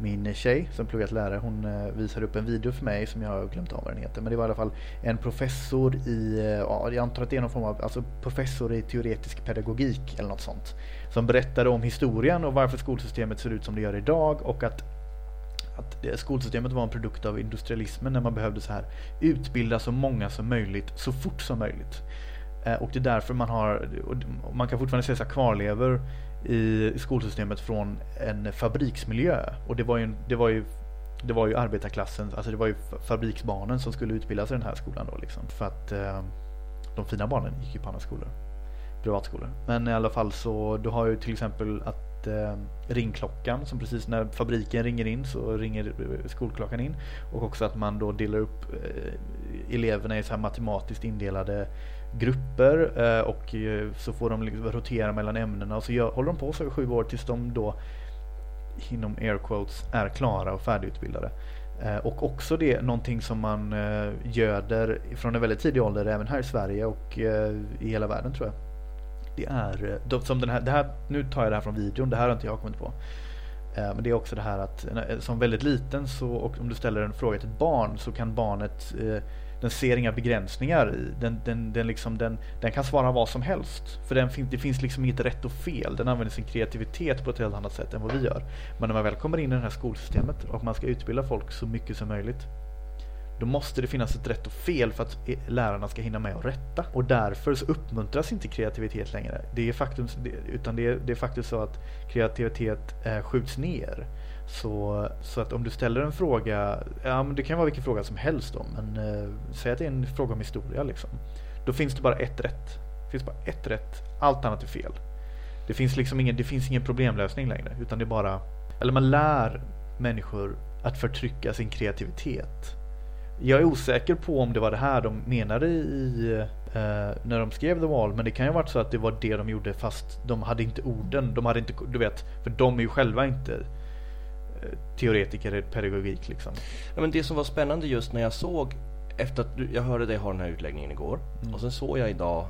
min tjej som pluggat lärare hon uh, visade upp en video för mig som jag har glömt av vad den heter. Men det var i alla fall en professor i, uh, jag antar att det är någon form av alltså professor i teoretisk pedagogik eller något sånt. Som berättade om historien och varför skolsystemet ser ut som det gör idag och att att skolsystemet var en produkt av industrialismen när man behövde så här utbilda så många som möjligt så fort som möjligt. Eh, och det är därför man har, man kan fortfarande se så kvarlever i skolsystemet från en fabriksmiljö. Och det var ju, det var ju, det var ju arbetarklassen, alltså det var ju fabriksbarnen som skulle utbildas i den här skolan då liksom. För att eh, de fina barnen gick ju på andra skolor, privatskolor. Men i alla fall så, du har ju till exempel att eh, ringklockan som precis när fabriken ringer in så ringer eh, skolklockan in. Och också att man då delar upp eh, eleverna i så här matematiskt indelade grupper eh, och eh, så får de liksom rotera mellan ämnena. Och så gör, håller de på så i sju år tills de då inom air quotes är klara och färdigutbildade. Eh, och också det någonting som man eh, göder från en väldigt tidig ålder även här i Sverige och i hela världen tror jag det är, eh, som den här, det här, nu tar jag det här från videon, det här har inte jag kommit på. Eh, men det är också det här att eh, som väldigt liten så, och om du ställer en fråga till ett barn så kan barnet den ser inga begränsningar den, den, den, liksom, den, den kan svara vad som helst. För den, det finns liksom inget rätt och fel. Den använder sin kreativitet på ett helt annat sätt än vad vi gör. Men när man väl kommer in i det här skolsystemet och man ska utbilda folk så mycket som möjligt då måste det finnas ett rätt och fel för att e- lärarna ska hinna med att rätta. Och därför så uppmuntras inte kreativitet längre. Det är faktum, utan det är, det är faktiskt så att kreativitet eh, skjuts ner. Så, så att om du ställer en fråga, ja men det kan vara vilken fråga som helst då, men eh, säg att det är en fråga om historia liksom. Då finns det bara ett rätt. Det finns bara ett rätt, allt annat är fel. Det finns liksom ingen, det finns ingen problemlösning längre, utan det är bara, eller man lär människor att förtrycka sin kreativitet jag är osäker på om det var det här de menade i eh, när de skrev The Wall, men det kan ju ha varit så att det var det de gjorde fast de hade inte orden. De hade inte, du vet, för de är ju själva inte eh, teoretiker i pedagogik liksom. Ja, men det som var spännande just när jag såg efter att du, jag hörde dig ha den här utläggningen igår mm. och sen såg jag idag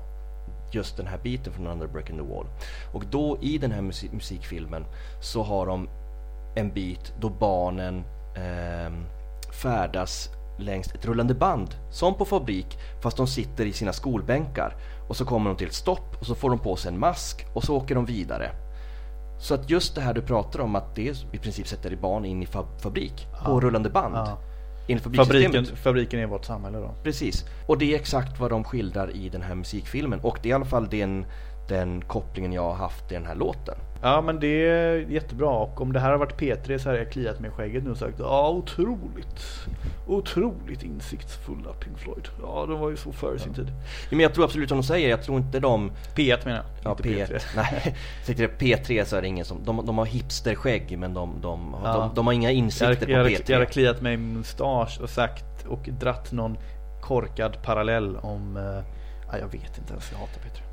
just den här biten från Under Breaking the Wall. Och då i den här musik musikfilmen så har de en bit då barnen eh, färdas längs ett rullande band, som på fabrik, fast de sitter i sina skolbänkar. Och så kommer de till ett stopp och så får de på sig en mask och så åker de vidare. Så att just det här du pratar om att det i princip sätter barn in i fab fabrik ja. på rullande band. Ja. Fabriken, fabriken är vårt samhälle då. Precis. Och det är exakt vad de skildrar i den här musikfilmen. Och det är i alla fall den, den kopplingen jag har haft i den här låten. Ja men det är jättebra och om det här har varit P3 så hade jag kliat mig i skägget nu och sagt ja otroligt, otroligt insiktsfulla Pink Floyd. Ja de var ju så före sin tid. Ja, men jag tror absolut som de säger, jag tror inte de... P1 menar jag, ja, P1. P3. Nej, *laughs* jag P3 så är det ingen som, de, de har hipsterskägg men de, de, ja. de, de, har inga insikter jag, på P3. Jag har kliat mig i mustasch och sagt och dratt någon korkad parallell om, uh, ja, jag vet inte ens, jag hatar P3.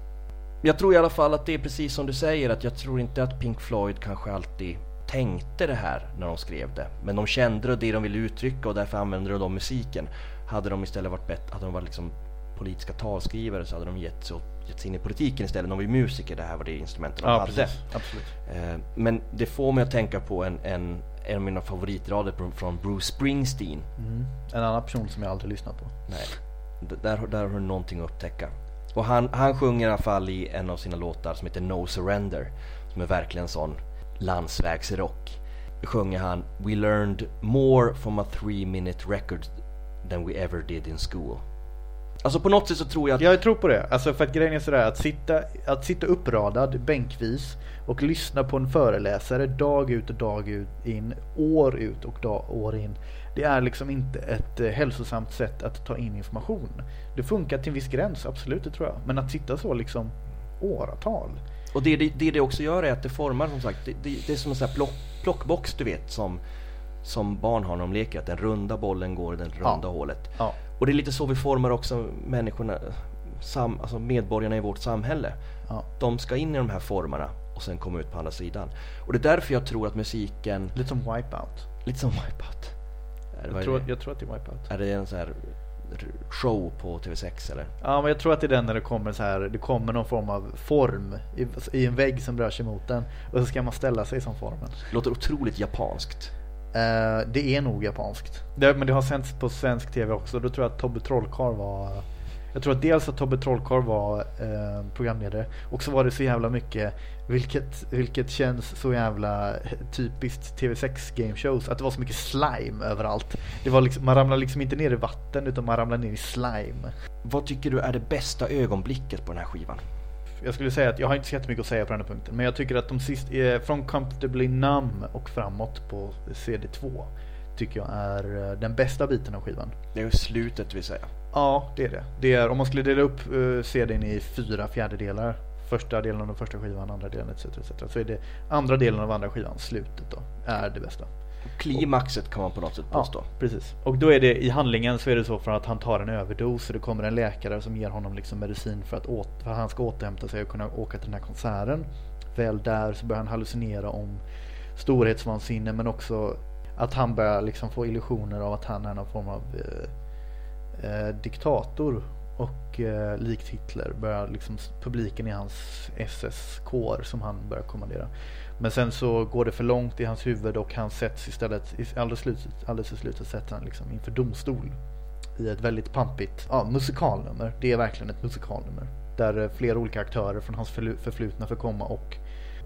Jag tror i alla fall att det är precis som du säger att jag tror inte att Pink Floyd kanske alltid tänkte det här när de skrev det. Men de kände det de ville uttrycka och därför använde de musiken. Hade de istället varit bättre, hade de varit liksom politiska talskrivare så hade de gett sig gett sig in i politiken istället. De var ju musiker, det här var det instrumenten de Ja, hade. precis. Absolut. Eh, Men det får mig att tänka på en, en, en av mina favoritrader från- Bruce Springsteen. Mm. En annan person som jag aldrig lyssnat på. Nej, där, där har du någonting att upptäcka. Och han, han sjunger i alla fall i en av sina låtar som heter No Surrender. Som är verkligen sån landsvägsrock. Sjunger han We learned more from a three minute record than we ever did in school. Alltså på något sätt så tror jag att Jag tror på det. Alltså för att grejen är sådär att sitta, att sitta uppradad bänkvis och lyssna på en föreläsare dag ut och dag ut in, år ut och dag, år in. Det är liksom inte ett eh, hälsosamt sätt att ta in information. Det funkar till en viss gräns, absolut det tror jag. Men att sitta så liksom åratal. Och det det, det det också gör är att det formar som sagt, det, det, det är som en sån här plock, plockbox du vet som, som barn har när de leker, att den runda bollen går i det runda Ja. hålet. Ja. Och det är lite så vi formar också människorna, sam, alltså medborgarna i vårt samhälle. Ja. De ska in i de här formarna och sen komma ut på andra sidan. Och det är därför jag tror att musiken, Lite som Wipeout. lite som Wipeout. Jag tror, jag tror att det är Wipeout. Är det en sån här show på TV6 eller? Ja, men jag tror att det är den när det kommer så här, det kommer någon form av form i, i en vägg som rör sig mot den. Och så ska man ställa sig som formen. Låter otroligt japanskt. Eh, det är nog japanskt. Det, men det har sänds på svensk TV också. Då tror jag att Tobbe Trollkarl var... Jag tror att dels att Tobbe Trollkarl var eh, programledare och så var det så jävla mycket, vilket, vilket känns så jävla typiskt TV6 game shows, att det var så mycket slime överallt. Det var liksom, man ramlade liksom inte ner i vatten utan man ramlade ner i slime. Vad tycker du är det bästa ögonblicket på den här skivan? Jag skulle säga att jag har inte så jättemycket att säga på den här punkten. Men jag tycker att de sist, eh, från Comfortably Numb och framåt på CD2 tycker jag är eh, den bästa biten av skivan. Det är ju slutet vill säga. Ja, det är det. det är, om man skulle dela upp uh, CDn i fyra fjärdedelar. Första delen av den första skivan, andra delen etc. etc. Så är det andra delen av andra skivan, slutet då, är det bästa. Klimaxet kan man på något sätt påstå. Ja, precis. Och då är det i handlingen så är det så för att han tar en överdos och det kommer en läkare som ger honom liksom medicin för att, åt, för att han ska återhämta sig och kunna åka till den här konserten. Väl där så börjar han hallucinera om storhetsvansinne men också att han börjar liksom få illusioner av att han är någon form av eh, eh, diktator och eh, likt Hitler börjar liksom publiken i hans SS-kår som han börjar kommandera. Men sen så går det för långt i hans huvud och han sätts istället, i- alldeles, slutet, alldeles i slutet sätts han liksom inför domstol. I ett väldigt pampigt ja, musikalnummer. Det är verkligen ett musikalnummer. Där eh, flera olika aktörer från hans förflutna får komma och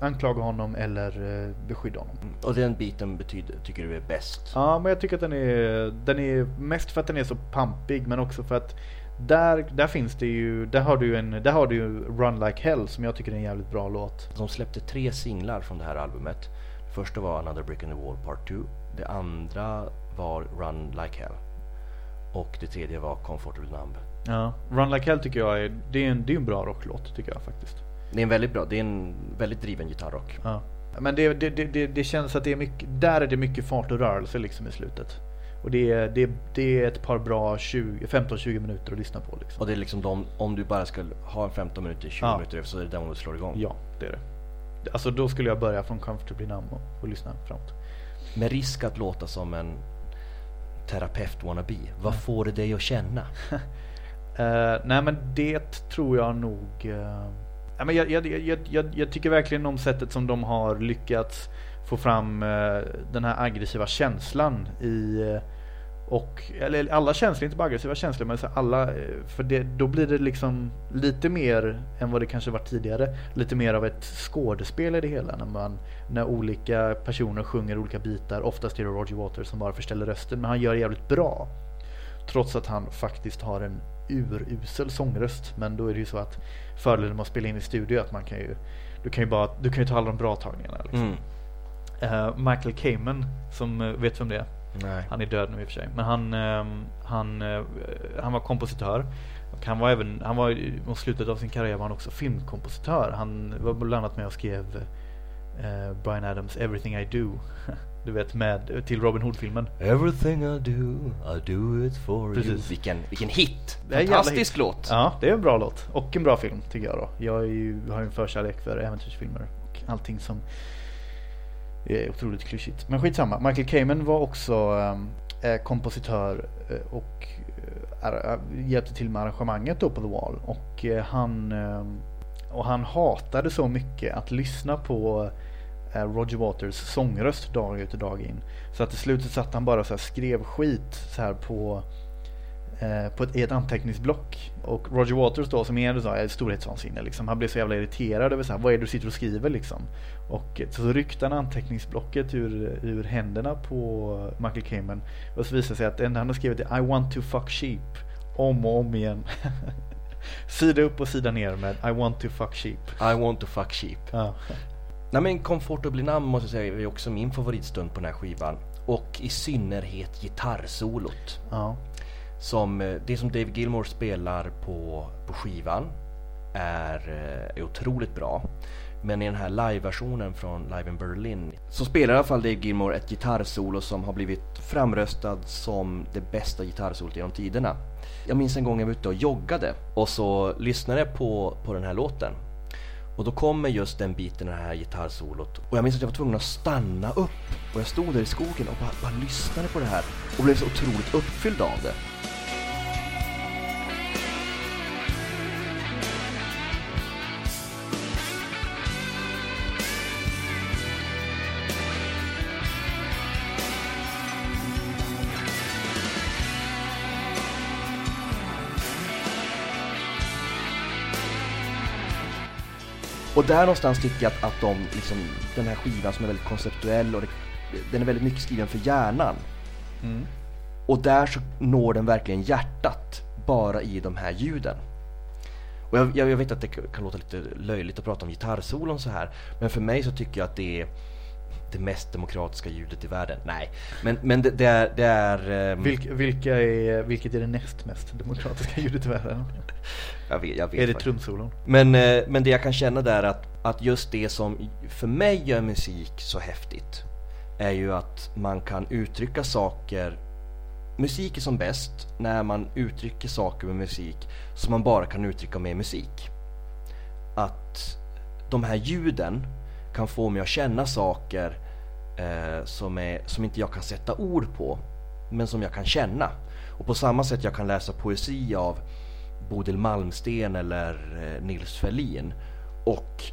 anklaga honom eller eh, beskydda honom. Och den biten betyder, tycker du är bäst? Ja, men jag tycker att den är, den är mest för att den är så pampig men också för att där, där finns det ju, där har du en, där har du ju Run Like Hell som jag tycker är en jävligt bra låt. De släppte tre singlar från det här albumet. Det första var Another Brick in the Wall Part 2. Det andra var Run Like Hell. Och det tredje var Comfortable Numb. Ja. Run Like Hell tycker jag är, det är en, det är en bra rocklåt tycker jag faktiskt. Det är en väldigt bra, det är en väldigt driven gitarrrock. Ja. Men det, det, det, det, känns att det är mycket, där är det mycket fart och rörelse liksom i slutet. Och det är, det, det är ett par bra 20 15-20 minuter att lyssna på liksom. Och det är liksom de, om du bara skulle ha en 15 minuter, 20 Ja. minuter så är det den du slår igång. Ja, det är det. Alltså då skulle jag börja från Comfortably Numb och, och lyssna framåt. Med risk att låta som en terapeut wannabe. Vad får det dig att känna? *laughs* Eh, nej men det tror jag nog... eh, ja, men jag, jag, jag, jag, jag tycker verkligen om sättet som de har lyckats få fram eh, den här aggressiva känslan i... Eh, och, eller alla känslor, inte bara aggressiva känslor, men alla, eh, för det, då blir det liksom lite mer än vad det kanske var tidigare. Lite mer av ett skådespel i det hela när man, när olika personer sjunger olika bitar. Oftast är det Roger Waters som bara förställer rösten, men han gör det jävligt bra. Trots att han faktiskt har en urusel sångröst. Men då är det ju så att fördelen med att spela in i studio är att man kan ju du kan ju, bara, du kan ju ta alla de bra tagningarna. Liksom. Mm. Eh, Michael Kamen, som eh, vet vem det är. Nej. Han är död nu i och för sig. Men han, ehm, han, eh, han var kompositör. Och han var även, han var mot slutet av sin karriär var han också filmkompositör. Han var bland annat med och skrev eh, Brian Adams Everything I Do. *laughs* Du vet med, till Robin Hood-filmen. Everything I do, I do it for you. Precis. Vilken, vilken hit! Fantastisk hit. låt! Ja, det är en bra låt. Och en bra film tycker jag då. Jag är ju, har ju en förkärlek för äventyrsfilmer och allting som är otroligt klyschigt. Men skitsamma. Michael Kamen var också ehm, eh, kompositör eh, och ar- hjälpte till med arrangemanget då på The Wall och eh, han eh, och han hatade så mycket att lyssna på Roger Waters sångröst dag ut och dag in. Så att till slutet satt han bara så skrev skit så här på eh, på ett, ett anteckningsblock. Och Roger Waters då som är så här, storhetsvansinne liksom, han blev så jävla irriterad över så här, vad är det du sitter och skriver liksom. Och så ryckte han anteckningsblocket ur, ur händerna på Michael Kamen. Och så visade det sig att det enda han har skrivit är I want to fuck sheep. Om och om igen. *laughs* sida upp och sida ner med I want to fuck sheep. I want to fuck sheep. Ja. Nej men Comfortably Numb måste jag säga är också min favoritstund på den här skivan. Och i synnerhet gitarrsolot. Ja. Som, eh, det som Dave Gilmore spelar på, på skivan är, eh, är otroligt bra. Men i den här live-versionen från Live in Berlin så spelar i alla fall Dave Gilmore ett gitarrsolo som har blivit framröstad som det bästa gitarrsolot genom tiderna. Jag minns en gång jag var ute och joggade och så lyssnade jag på, på den här låten. Och då kommer just den biten, det här gitarrsolot. Och jag minns att jag var tvungen att stanna upp. Och jag stod där i skogen och bara, bara lyssnade på det här. Och blev så otroligt uppfylld av det. Och där någonstans tycker jag att, att de, liksom, den här skivan som är väldigt konceptuell och det, den är väldigt mycket skriven för hjärnan. Mm. Och där så når den verkligen hjärtat bara i de här ljuden. Och jag, jag, jag vet att det kan låta lite löjligt att prata om gitarrsolon så här, men för mig så tycker jag att det är det mest demokratiska ljudet i världen. Nej, men, men det, det är... Det är ehm, Vilk, vilka är, vilket är det näst mest demokratiska ljudet i världen? jag vet, jag vet Är det trumsolon? Men, eh, men det jag kan känna där att, att just det som för mig gör musik så häftigt är ju att man kan uttrycka saker Musik är som bäst när man uttrycker saker med musik som man bara kan uttrycka med musik. Att de här ljuden kan få mig att känna saker eh, som, är, som inte jag kan sätta ord på men som jag kan känna. Och på samma sätt jag kan läsa poesi av Bodil Malmsten eller eh, Nils Ferlin och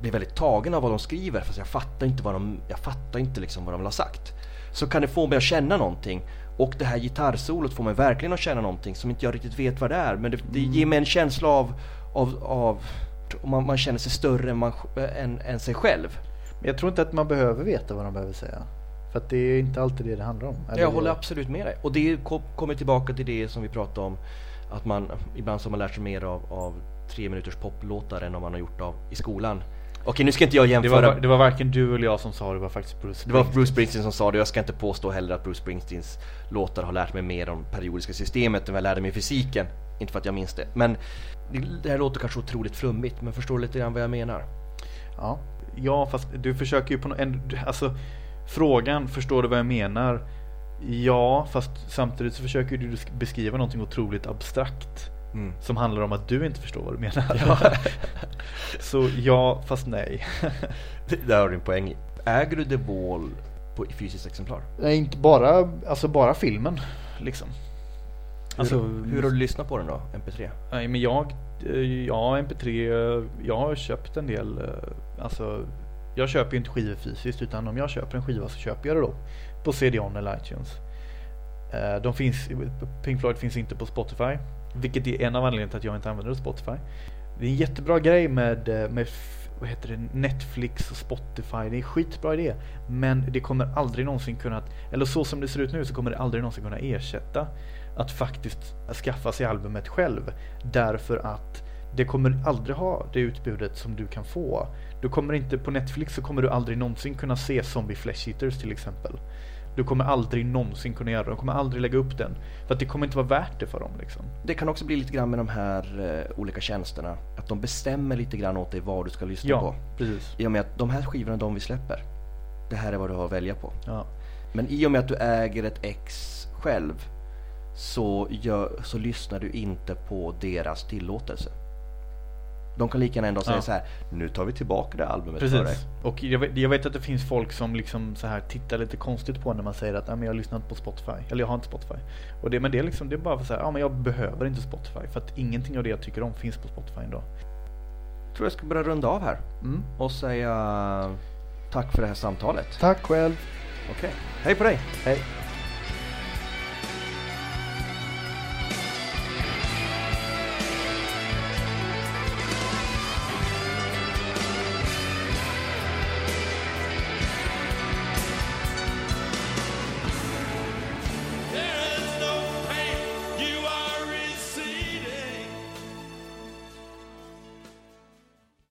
blir väldigt tagen av vad de skriver fast jag fattar inte vad de, jag fattar inte liksom vad de vill ha sagt. Så kan det få mig att känna någonting och det här gitarrsolot får mig verkligen att känna någonting som inte jag riktigt vet vad det är men det, det ger mig en känsla av, av, av man, man känner sig större än, man, än, än sig själv. Men jag tror inte att man behöver veta vad de behöver säga. För att det är inte alltid det det handlar om. Eller Jag det- håller absolut med dig. Och det ko- kommer tillbaka till det som vi pratade om. Att man ibland har man lärt sig mer av, av tre minuters poplåtar än vad man har gjort av i skolan. Okej, nu ska inte jag det, jämföra. var, det var varken du eller jag som sa det, det var faktiskt Bruce Det var Bruce Springsteen som sa det jag ska inte påstå heller att Bruce Springsteens låtar har lärt mig mer om periodiska systemet än vad jag lärde mig i fysiken. Inte för att jag minns det. Men det, det här låter kanske otroligt flummigt men förstår lite grann vad jag menar. Ja. Ja, fast du försöker ju på något... Alltså, frågan, förstår du vad jag menar? Ja, fast samtidigt så försöker du beskriva någonting otroligt abstrakt. Mm. Som handlar om att du inte förstår vad du menar. *laughs* så ja, fast nej. *laughs* Där har du en poäng. Äger du The Wall på i fysiskt exemplar? nej, inte bara, alltså bara filmen. Liksom. Alltså, hur, hur har du lyssnat på den då? MP3? Nej, men jag, eh, ja MP3, eh, jag har köpt en del, eh, alltså jag köper ju inte skivor fysiskt utan om jag köper en skiva så köper jag det då på CD-ON eller iTunes. Eh, de finns, Pink Floyd finns inte på Spotify, vilket är en av anledningarna till att jag inte använder Spotify. Det är en jättebra grej med, eh, med vad heter det, Netflix och Spotify, det är en skitbra idé. Men det kommer aldrig någonsin kunna, eller så som det ser ut nu så kommer det aldrig någonsin kunna ersätta att faktiskt skaffa sig albumet själv. Därför att det kommer aldrig ha det utbudet som du kan få. Du kommer inte, på Netflix så kommer du aldrig någonsin kunna se Zombie Flesh Eaters till exempel. Du kommer aldrig någonsin kunna göra det. De kommer aldrig lägga upp den. För att det kommer inte vara värt det för dem liksom. Det kan också bli lite grann med de här eh, olika tjänsterna. Att de bestämmer lite grann åt dig vad du ska lyssna Ja, på. precis. I och med att de här skivorna, de vi släpper. Det här är vad du har att välja på. Ja. Men i och med att du äger ett ex själv så, gör, så lyssnar du inte på deras tillåtelse. De kan lika gärna ändå säga Ja. så här, nu tar vi tillbaka det albumet för dig. Precis. Och jag vet, jag vet att det finns folk som liksom så här tittar lite konstigt på när man säger att "Nej, men jag har lyssnat på Spotify. Eller jag har inte Spotify. Och det, men det är liksom, det är bara för så här, ja men jag behöver inte Spotify. För att ingenting av det jag tycker om finns på Spotify ändå. Jag tror jag ska börja runda av här Mm. och säga tack för det här samtalet. Tack själv. Okej, hej på dig! Hej.